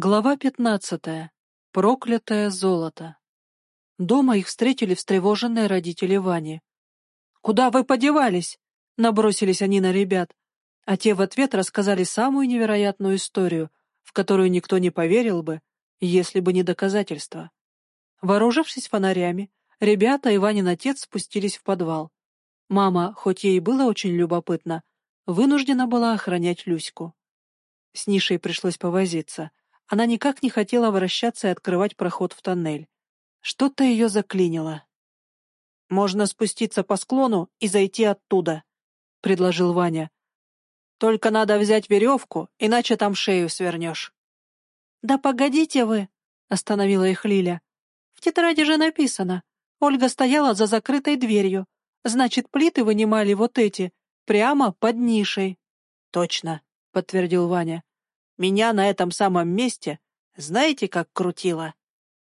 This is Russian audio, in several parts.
Глава пятнадцатая. Проклятое золото. Дома их встретили встревоженные родители Вани. «Куда вы подевались?» — набросились они на ребят, а те в ответ рассказали самую невероятную историю, в которую никто не поверил бы, если бы не доказательства. Вооружившись фонарями, ребята и Ванин отец спустились в подвал. Мама, хоть ей было очень любопытно, вынуждена была охранять Люську. С Нишей пришлось повозиться — она никак не хотела вращаться и открывать проход в тоннель. Что-то ее заклинило. «Можно спуститься по склону и зайти оттуда», — предложил Ваня. «Только надо взять веревку, иначе там шею свернешь». «Да погодите вы», — остановила их Лиля. «В тетради же написано. Ольга стояла за закрытой дверью. Значит, плиты вынимали вот эти, прямо под нишей». «Точно», — подтвердил Ваня. Меня на этом самом месте знаете, как крутило?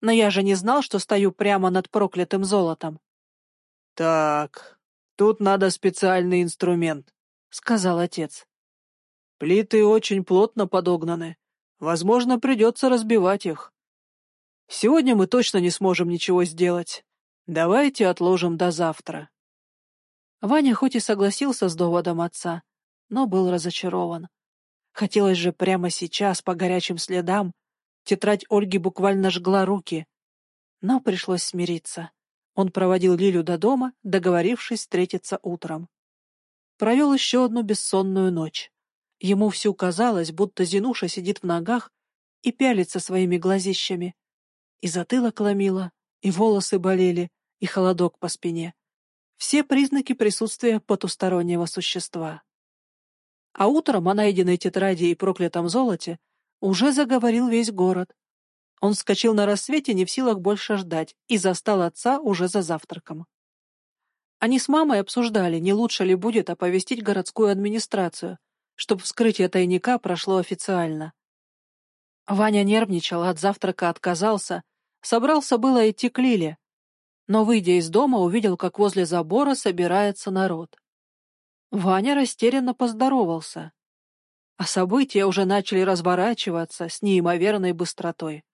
Но я же не знал, что стою прямо над проклятым золотом. — Так, тут надо специальный инструмент, — сказал отец. — Плиты очень плотно подогнаны. Возможно, придется разбивать их. Сегодня мы точно не сможем ничего сделать. Давайте отложим до завтра. Ваня хоть и согласился с доводом отца, но был разочарован. Хотелось же прямо сейчас, по горячим следам. Тетрадь Ольги буквально жгла руки. Но пришлось смириться. Он проводил Лилю до дома, договорившись встретиться утром. Провел еще одну бессонную ночь. Ему всю казалось, будто Зинуша сидит в ногах и пялится своими глазищами. И затылок ломило, и волосы болели, и холодок по спине. Все признаки присутствия потустороннего существа. А утром о найденной тетради и проклятом золоте уже заговорил весь город. Он вскочил на рассвете, не в силах больше ждать, и застал отца уже за завтраком. Они с мамой обсуждали, не лучше ли будет оповестить городскую администрацию, чтобы вскрытие тайника прошло официально. Ваня нервничал, от завтрака отказался, собрался было идти к Лиле, но, выйдя из дома, увидел, как возле забора собирается народ. Ваня растерянно поздоровался. А события уже начали разворачиваться с неимоверной быстротой.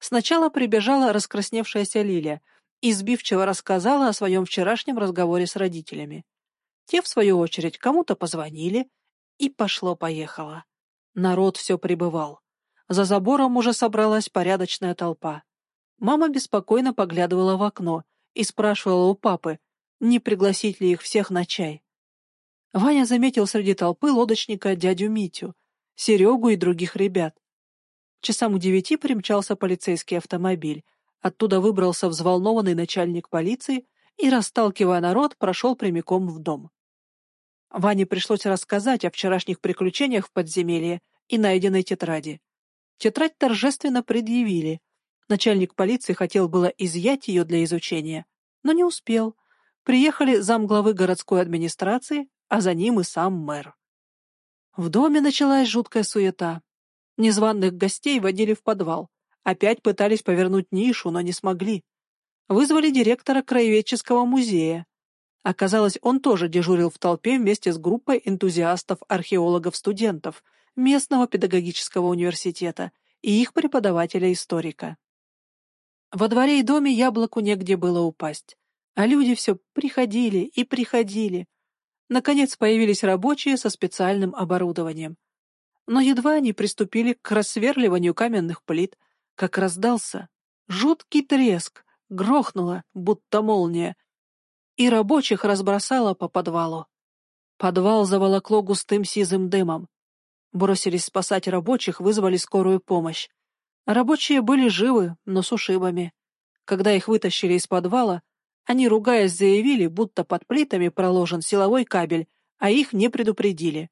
Сначала прибежала раскрасневшаяся Лилия и сбивчиво рассказала о своем вчерашнем разговоре с родителями. Те, в свою очередь, кому-то позвонили, и пошло-поехало. Народ все прибывал. За забором уже собралась порядочная толпа. Мама беспокойно поглядывала в окно и спрашивала у папы, не пригласить ли их всех на чай. Ваня заметил среди толпы лодочника дядю Митю, Серегу и других ребят. Часам у девяти примчался полицейский автомобиль. Оттуда выбрался взволнованный начальник полиции и, расталкивая народ, прошел прямиком в дом. Ване пришлось рассказать о вчерашних приключениях в подземелье и найденной тетради. Тетрадь торжественно предъявили. Начальник полиции хотел было изъять ее для изучения, но не успел. Приехали замглавы городской администрации, а за ним и сам мэр. В доме началась жуткая суета. Незваных гостей водили в подвал. Опять пытались повернуть нишу, но не смогли. Вызвали директора краеведческого музея. Оказалось, он тоже дежурил в толпе вместе с группой энтузиастов-археологов-студентов местного педагогического университета и их преподавателя-историка. Во дворе и доме яблоку негде было упасть, а люди все приходили и приходили, Наконец появились рабочие со специальным оборудованием. Но едва они приступили к рассверливанию каменных плит, как раздался жуткий треск, грохнуло, будто молния, и рабочих разбросало по подвалу. Подвал заволокло густым сизым дымом. Бросились спасать рабочих, вызвали скорую помощь. Рабочие были живы, но с ушибами. Когда их вытащили из подвала, они, ругаясь, заявили, будто под плитами проложен силовой кабель, а их не предупредили.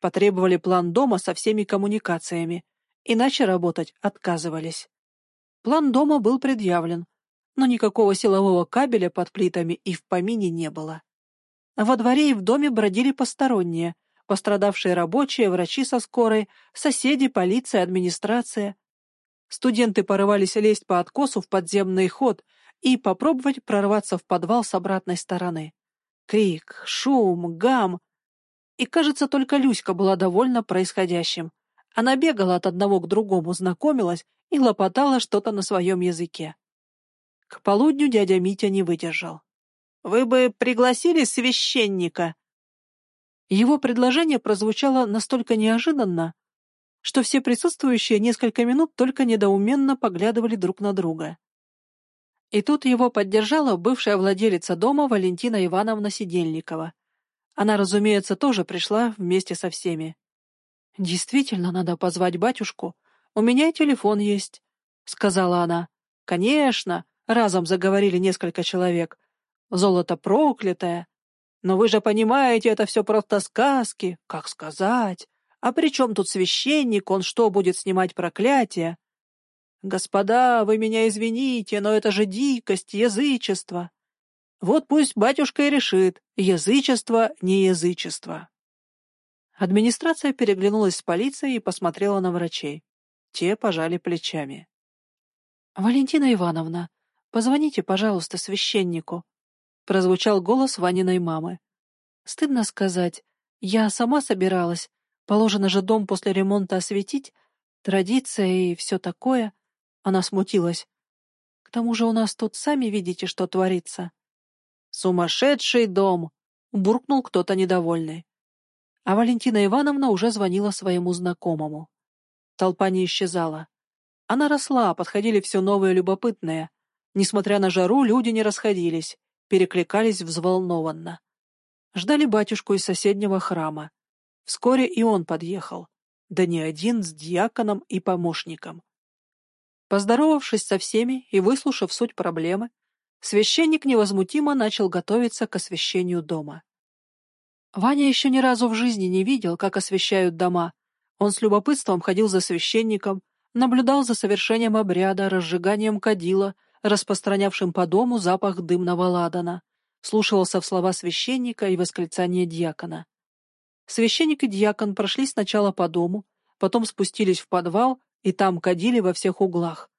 Потребовали план дома со всеми коммуникациями, иначе работать отказывались. План дома был предъявлен, но никакого силового кабеля под плитами и в помине не было. Во дворе и в доме бродили посторонние, пострадавшие рабочие, врачи со скорой, соседи, полиция, администрация. Студенты порывались лезть по откосу в подземный ход, и попробовать прорваться в подвал с обратной стороны. Крик, шум, гам. И, кажется, только Люська была довольна происходящим. Она бегала от одного к другому, знакомилась и лопотала что-то на своем языке. К полудню дядя Митя не выдержал. «Вы бы пригласили священника?» Его предложение прозвучало настолько неожиданно, что все присутствующие несколько минут только недоуменно поглядывали друг на друга. И тут его поддержала бывшая владелица дома Валентина Ивановна Сидельникова. Она, разумеется, тоже пришла вместе со всеми. «Действительно, надо позвать батюшку. У меня и телефон есть», — сказала она. «Конечно», — разом заговорили несколько человек. «Золото проклятое. Но вы же понимаете, это все просто сказки. Как сказать? А при чем тут священник? Он что, будет снимать проклятие?» «Господа, вы меня извините, но это же дикость, язычество. Вот пусть батюшка и решит, язычество, не язычество». Администрация переглянулась с полицией и посмотрела на врачей. Те пожали плечами. «Валентина Ивановна, позвоните, пожалуйста, священнику», — прозвучал голос Ваниной мамы. «Стыдно сказать, я сама собиралась. Положено же дом после ремонта осветить, традиция и все такое». Она смутилась. «К тому же у нас тут сами видите, что творится». «Сумасшедший дом!» — буркнул кто-то недовольный. А Валентина Ивановна уже звонила своему знакомому. Толпа не исчезала. Она росла, подходили все новые любопытные. Несмотря на жару, люди не расходились, перекликались взволнованно. Ждали батюшку из соседнего храма. Вскоре и он подъехал. Да не один, с диаконом и помощником. Поздоровавшись со всеми и выслушав суть проблемы, священник невозмутимо начал готовиться к освящению дома. Ваня еще ни разу в жизни не видел, как освящают дома. Он с любопытством ходил за священником, наблюдал за совершением обряда, разжиганием кадила, распространявшим по дому запах дымного ладана, слушался в слова священника и восклицания дьякона. Священник и дьякон прошли сначала по дому, потом спустились в подвал и там кадили во всех углах.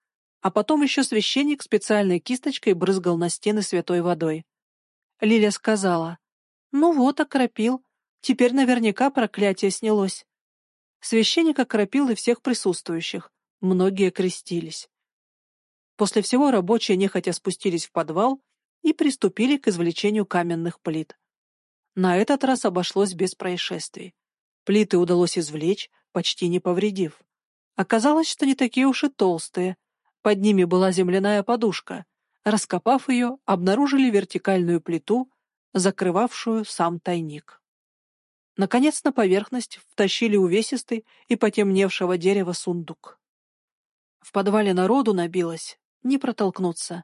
А потом еще священник специальной кисточкой брызгал на стены святой водой. Лиля сказала, «Ну вот, окропил. Теперь наверняка проклятие снялось». Священник окропил и всех присутствующих. Многие крестились. После всего рабочие нехотя спустились в подвал и приступили к извлечению каменных плит. На этот раз обошлось без происшествий. Плиты удалось извлечь, почти не повредив. Оказалось, что не такие уж и толстые. Под ними была земляная подушка. Раскопав ее, обнаружили вертикальную плиту, закрывавшую сам тайник. Наконец на поверхность втащили увесистый и потемневшего дерева сундук. В подвале народу набилось, не протолкнуться.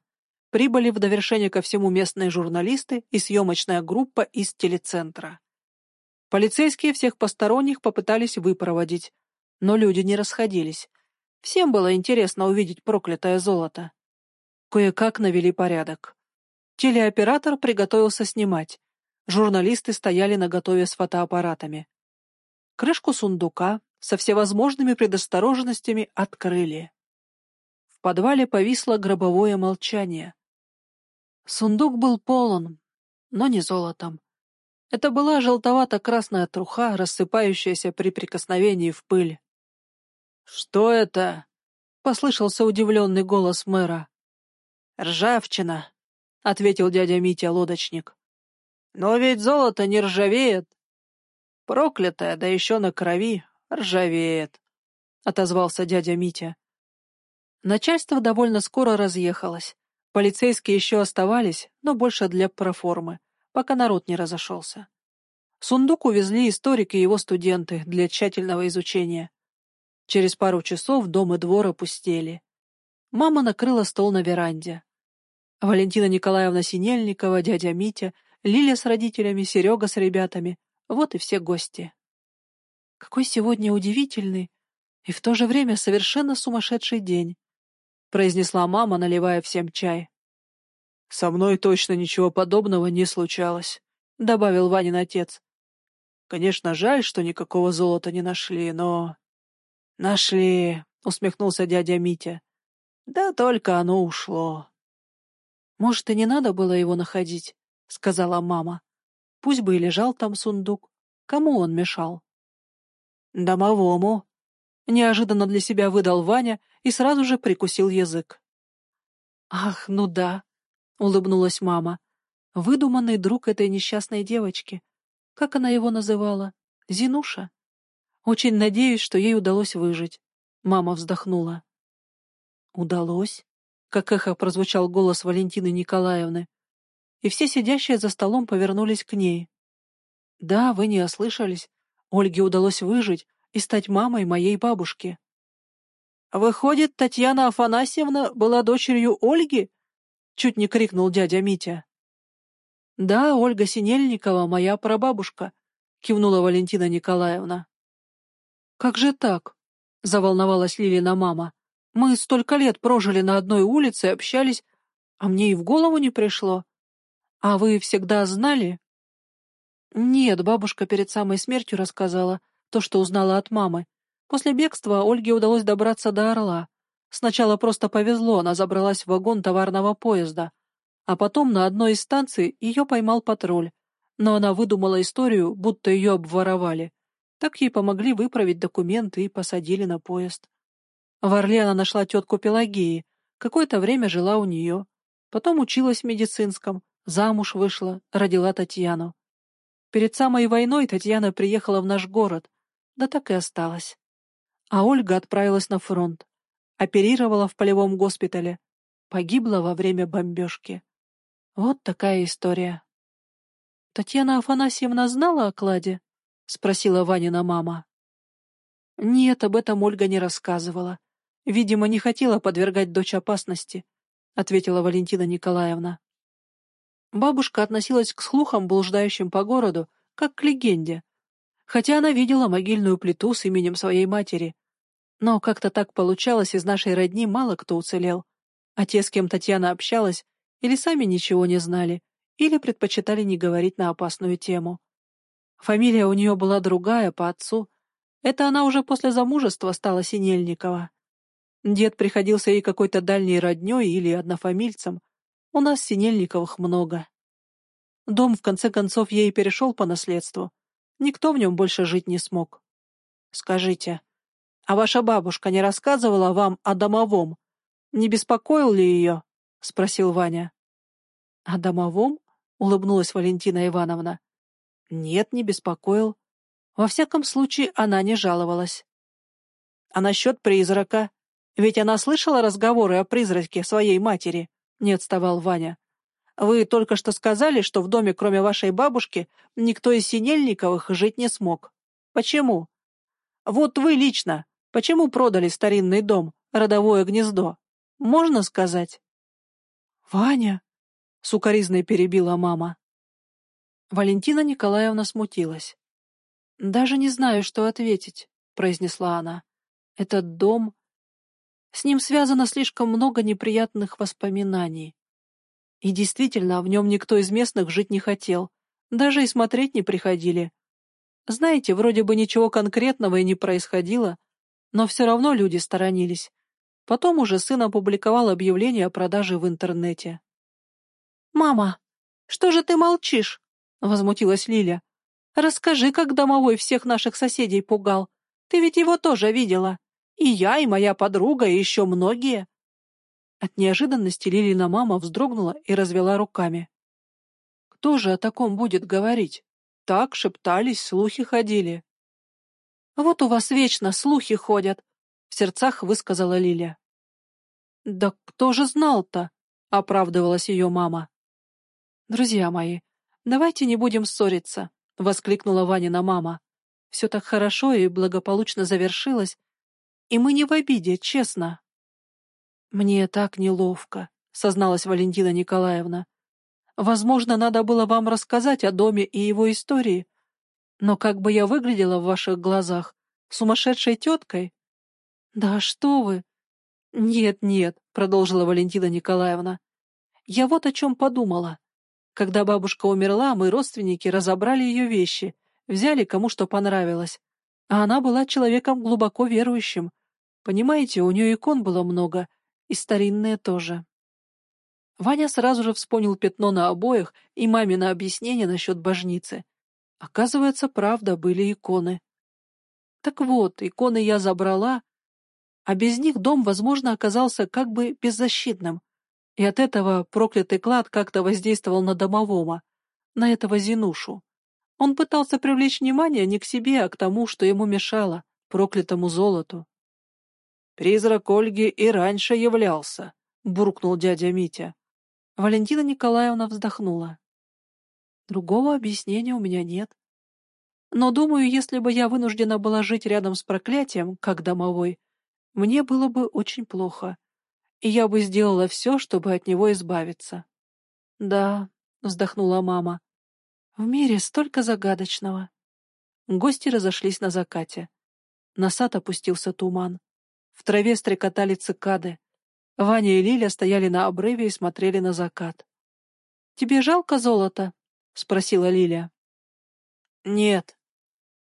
Прибыли в довершение ко всему местные журналисты и съемочная группа из телецентра. Полицейские всех посторонних попытались выпроводить, но люди не расходились. Всем было интересно увидеть проклятое золото. Кое-как навели порядок. Телеоператор приготовился снимать. Журналисты стояли наготове с фотоаппаратами. Крышку сундука со всевозможными предосторожностями открыли. В подвале повисло гробовое молчание. Сундук был полон, но не золотом. Это была желтовато-красная труха, рассыпающаяся при прикосновении в пыль. «Что это?» — послышался удивленный голос мэра. «Ржавчина», — ответил дядя Митя лодочник. «Но ведь золото не ржавеет». «Проклятое, да еще на крови, ржавеет», — отозвался дядя Митя. Начальство довольно скоро разъехалось. Полицейские еще оставались, но больше для проформы, пока народ не разошелся. Сундук увезли историки и его студенты для тщательного изучения. Через пару часов дом и двор опустели. Мама накрыла стол на веранде. Валентина Николаевна Синельникова, дядя Митя, Лиля с родителями, Серега с ребятами. Вот и все гости. Какой сегодня удивительный и в то же время совершенно сумасшедший день, произнесла мама, наливая всем чай. Со мной точно ничего подобного не случалось, добавил Ванин отец. Конечно, жаль, что никакого золота не нашли, но... «Нашли», — усмехнулся дядя Митя. «Да только оно ушло». «Может, и не надо было его находить», — сказала мама. «Пусть бы и лежал там сундук. Кому он мешал?» «Домовому», — неожиданно для себя выдал Ваня и сразу же прикусил язык. «Ах, ну да», — улыбнулась мама. «Выдуманный друг этой несчастной девочки. Как она его называла? Зинуша? Очень надеюсь, что ей удалось выжить». Мама вздохнула. «Удалось?» — как эхо прозвучал голос Валентины Николаевны. И все сидящие за столом повернулись к ней. «Да, вы не ослышались. Ольге удалось выжить и стать мамой моей бабушки». «Выходит, Татьяна Афанасьевна была дочерью Ольги?» — чуть не крикнул дядя Митя. «Да, Ольга Синельникова, моя прабабушка», — кивнула Валентина Николаевна. «Как же так?» — заволновалась Лилина мама. «Мы столько лет прожили на одной улице, общались, а мне и в голову не пришло. А вы всегда знали?» «Нет, бабушка перед самой смертью рассказала то, что узнала от мамы. После бегства Ольге удалось добраться до Орла. Сначала просто повезло, она забралась в вагон товарного поезда. А потом на одной из станций ее поймал патруль. Но она выдумала историю, будто ее обворовали. Так ей помогли выправить документы и посадили на поезд. В Орле она нашла тетку Пелагеи. Какое-то время жила у нее. Потом училась в медицинском, замуж вышла, родила Татьяну. Перед самой войной Татьяна приехала в наш город, да так и осталась. А Ольга отправилась на фронт. Оперировала в полевом госпитале. Погибла во время бомбежки. Вот такая история. «Татьяна Афанасьевна знала о кладе?» — спросила Ванина мама. «Нет, об этом Ольга не рассказывала. Видимо, не хотела подвергать дочь опасности», — ответила Валентина Николаевна. Бабушка относилась к слухам, блуждающим по городу, как к легенде, хотя она видела могильную плиту с именем своей матери, но как-то так получалось, из нашей родни мало кто уцелел. А те, с кем Татьяна общалась, или сами ничего не знали, или предпочитали не говорить на опасную тему. Фамилия у нее была другая, по отцу. Это она уже после замужества стала Синельникова. Дед приходился ей какой-то дальней родней или однофамильцем. У нас Синельниковых много. Дом, в конце концов, ей перешел по наследству. Никто в нем больше жить не смог. Скажите, а ваша бабушка не рассказывала вам о домовом? Не беспокоил ли ее? — спросил Ваня. — О домовом? — улыбнулась Валентина Ивановна. — Нет, не беспокоил. Во всяком случае, она не жаловалась. — А насчет призрака? Ведь она слышала разговоры о призраке своей матери, — не отставал Ваня. Вы только что сказали, что в доме, кроме вашей бабушки, никто из Синельниковых жить не смог. Почему? Вот вы лично, Почему продали старинный дом, родовое гнездо? Можно сказать?» «Ваня!» — сукоризной перебила мама. Валентина Николаевна смутилась. «Даже не знаю, что ответить», — произнесла она. «Этот дом... С ним связано слишком много неприятных воспоминаний. И действительно, в нем никто из местных жить не хотел. Даже и смотреть не приходили. Знаете, вроде бы ничего конкретного и не происходило, но все равно люди сторонились. Потом уже сын опубликовал объявление о продаже в интернете. «Мама, что же ты молчишь?» — возмутилась Лиля. «Расскажи, как домовой всех наших соседей пугал. Ты ведь его тоже видела. И я, и моя подруга, и еще многие». От неожиданности Лилина мама вздрогнула и развела руками. «Кто же о таком будет говорить? Так шептались, слухи ходили. «Вот у вас вечно слухи ходят», — в сердцах высказала Лиля. «Да кто же знал-то?» — оправдывалась ее мама. «Друзья мои, давайте не будем ссориться», — воскликнула Ванина мама. «Все так хорошо и благополучно завершилось, и мы не в обиде, честно». «Мне так неловко», — созналась Валентина Николаевна. «Возможно, надо было вам рассказать о доме и его истории, но как бы я выглядела в ваших глазах? Сумасшедшей теткой? Да что вы! Нет, нет, продолжила Валентина Николаевна. Я вот о чем подумала. Когда бабушка умерла, мы, родственники, разобрали ее вещи, взяли кому что понравилось. А она была человеком глубоко верующим. Понимаете, у нее икон было много, и старинные тоже. Ваня сразу же вспомнил пятно на обоях и мамино объяснение насчет божницы. Оказывается, правда, были иконы. Так вот, иконы я забрала, а без них дом, возможно, оказался как бы беззащитным, и от этого проклятый клад как-то воздействовал на домового, на этого Зинушу. Он пытался привлечь внимание не к себе, а к тому, что ему мешало, проклятому золоту. «Призрак Ольги и раньше являлся», — буркнул дядя Митя. Валентина Николаевна вздохнула. Другого объяснения у меня нет. Но, думаю, если бы я вынуждена была жить рядом с проклятием, как домовой, мне было бы очень плохо, и я бы сделала все, чтобы от него избавиться. Да, вздохнула мама. В мире столько загадочного. Гости разошлись на закате. На сад опустился туман. В траве стрекотали цикады. Ваня и Лиля стояли на обрыве и смотрели на закат. «Тебе жалко золото?» — спросила Лиля. «Нет.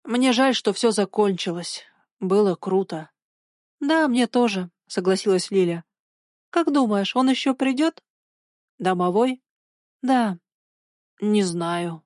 Мне жаль, что все закончилось. Было круто». «Да, мне тоже», — согласилась Лиля. «Как думаешь, он еще придет?» «Домовой?» «Да». «Не знаю».